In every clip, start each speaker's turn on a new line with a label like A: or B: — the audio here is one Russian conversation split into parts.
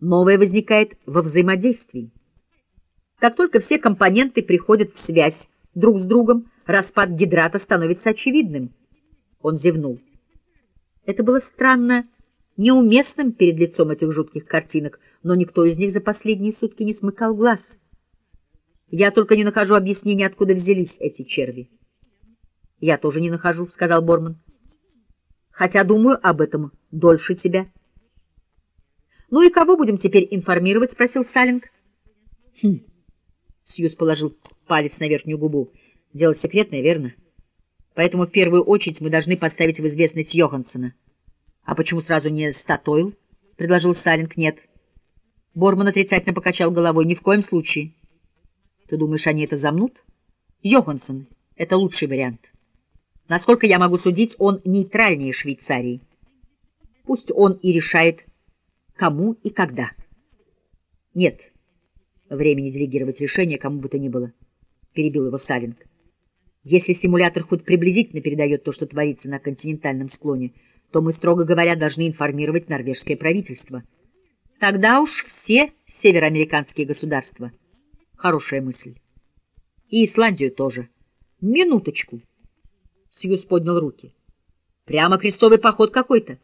A: Новое возникает во взаимодействии. Как только все компоненты приходят в связь друг с другом, распад гидрата становится очевидным. Он зевнул. Это было странно, неуместным перед лицом этих жутких картинок, но никто из них за последние сутки не смыкал глаз. Я только не нахожу объяснения, откуда взялись эти черви. — Я тоже не нахожу, — сказал Борман. — Хотя думаю об этом дольше тебя. — Ну и кого будем теперь информировать? — спросил Саллинг. — Хм. Сьюз положил палец на верхнюю губу. — Дело секретное, верно? Поэтому в первую очередь мы должны поставить в известность Йоханссона. — А почему сразу не Статойл? — предложил Саллинг. — Нет. Борман отрицательно покачал головой. — Ни в коем случае. — Ты думаешь, они это замнут? — Йоханссон — это лучший вариант. — Насколько я могу судить, он нейтральнее Швейцарии. Пусть он и решает, кому и когда. Нет времени делегировать решение кому бы то ни было, — перебил его Салинг. Если симулятор хоть приблизительно передает то, что творится на континентальном склоне, то мы, строго говоря, должны информировать норвежское правительство. Тогда уж все североамериканские государства. Хорошая мысль. И Исландию тоже. Минуточку. Сьюз поднял руки. Прямо крестовый поход какой-то.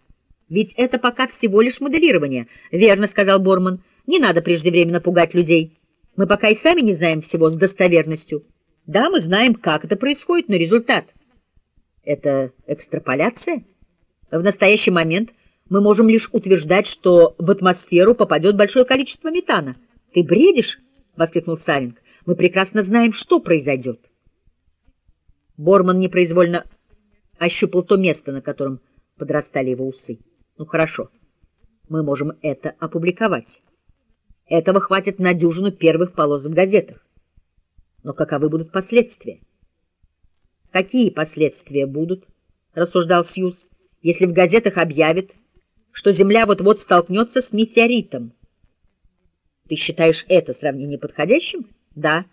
A: Ведь это пока всего лишь моделирование. Верно, сказал Борман. Не надо преждевременно пугать людей. Мы пока и сами не знаем всего с достоверностью. Да, мы знаем, как это происходит, но результат... Это экстраполяция? В настоящий момент мы можем лишь утверждать, что в атмосферу попадет большое количество метана. Ты бредишь? — воскликнул Салинг. Мы прекрасно знаем, что произойдет. Борман непроизвольно ощупал то место, на котором подрастали его усы. Ну хорошо, мы можем это опубликовать. Этого хватит на дюжину первых полос в газетах. Но каковы будут последствия? Какие последствия будут, рассуждал Сьюз, если в газетах объявят, что Земля вот-вот столкнется с метеоритом? Ты считаешь это сравнение подходящим? Да.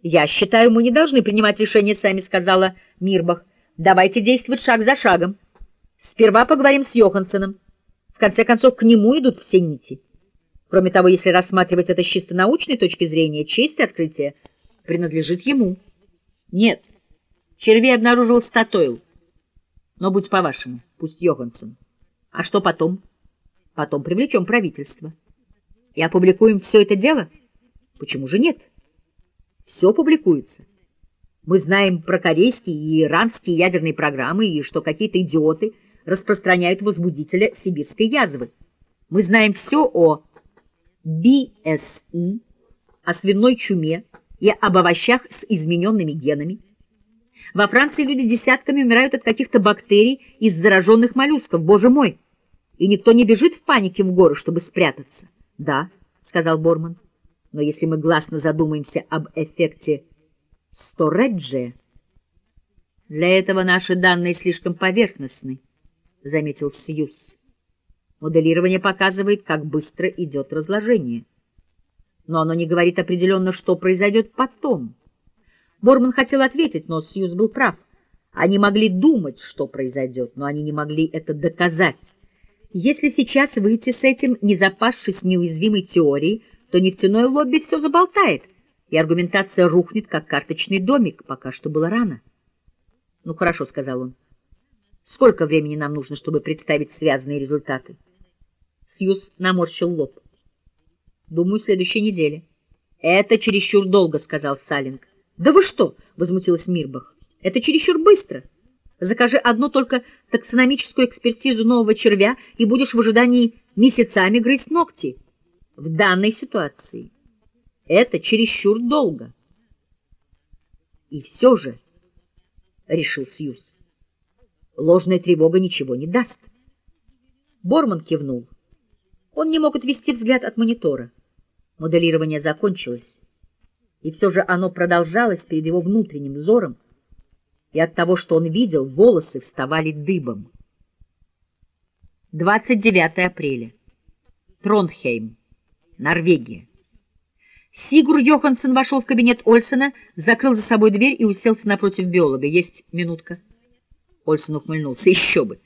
A: «Я считаю, мы не должны принимать решения сами», — сказала Мирбах. «Давайте действовать шаг за шагом. Сперва поговорим с Йоханссоном. В конце концов, к нему идут все нити. Кроме того, если рассматривать это с чисто научной точки зрения, честь открытия принадлежит ему». «Нет, червей обнаружил Статойл. Но будь по-вашему, пусть Йоханссон. А что потом? Потом привлечем правительство. И опубликуем все это дело? Почему же нет?» Все публикуется. Мы знаем про корейские и иранские ядерные программы и что какие-то идиоты распространяют возбудителя сибирской язвы. Мы знаем все о BSE, о свиной чуме и об овощах с измененными генами. Во Франции люди десятками умирают от каких-то бактерий из зараженных моллюсков, боже мой! И никто не бежит в панике в горы, чтобы спрятаться. — Да, — сказал Борман. Но если мы гласно задумаемся об эффекте Стореджия, для этого наши данные слишком поверхностны, — заметил Сьюз. Моделирование показывает, как быстро идет разложение. Но оно не говорит определенно, что произойдет потом. Борман хотел ответить, но Сьюз был прав. Они могли думать, что произойдет, но они не могли это доказать. Если сейчас выйти с этим, не запасшись неуязвимой теорией, то нефтяное лобби все заболтает, и аргументация рухнет, как карточный домик, пока что было рано. — Ну, хорошо, — сказал он. — Сколько времени нам нужно, чтобы представить связанные результаты? Сьюз наморщил лоб. — Думаю, следующей неделе. — Это чересчур долго, — сказал Салинг. — Да вы что? — возмутилась Мирбах. — Это чересчур быстро. Закажи одну только таксономическую экспертизу нового червя, и будешь в ожидании месяцами грызть ногти в данной ситуации. Это чересчур долго. И все же, — решил Сьюз, — ложная тревога ничего не даст. Борман кивнул. Он не мог отвести взгляд от монитора. Моделирование закончилось, и все же оно продолжалось перед его внутренним взором, и от того, что он видел, волосы вставали дыбом. 29 апреля. Тронхейм. Норвегия. Сигур Йоханссон вошел в кабинет Ольсена, закрыл за собой дверь и уселся напротив биолога. Есть минутка. Ольсен ухмыльнулся. Еще бы.